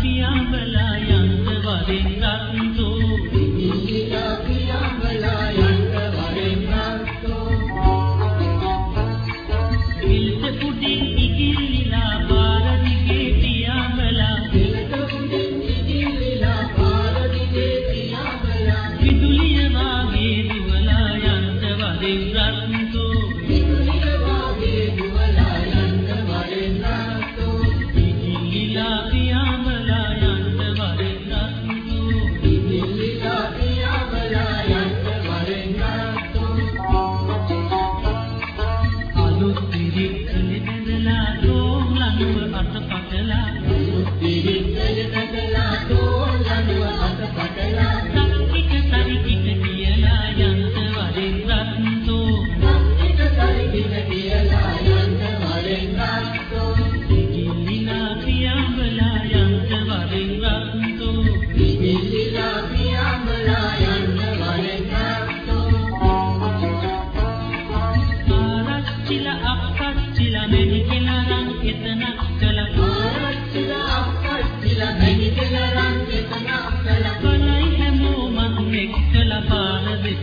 පියාඹලා යන්න වරින් රත්තු ඔබ අතපතලා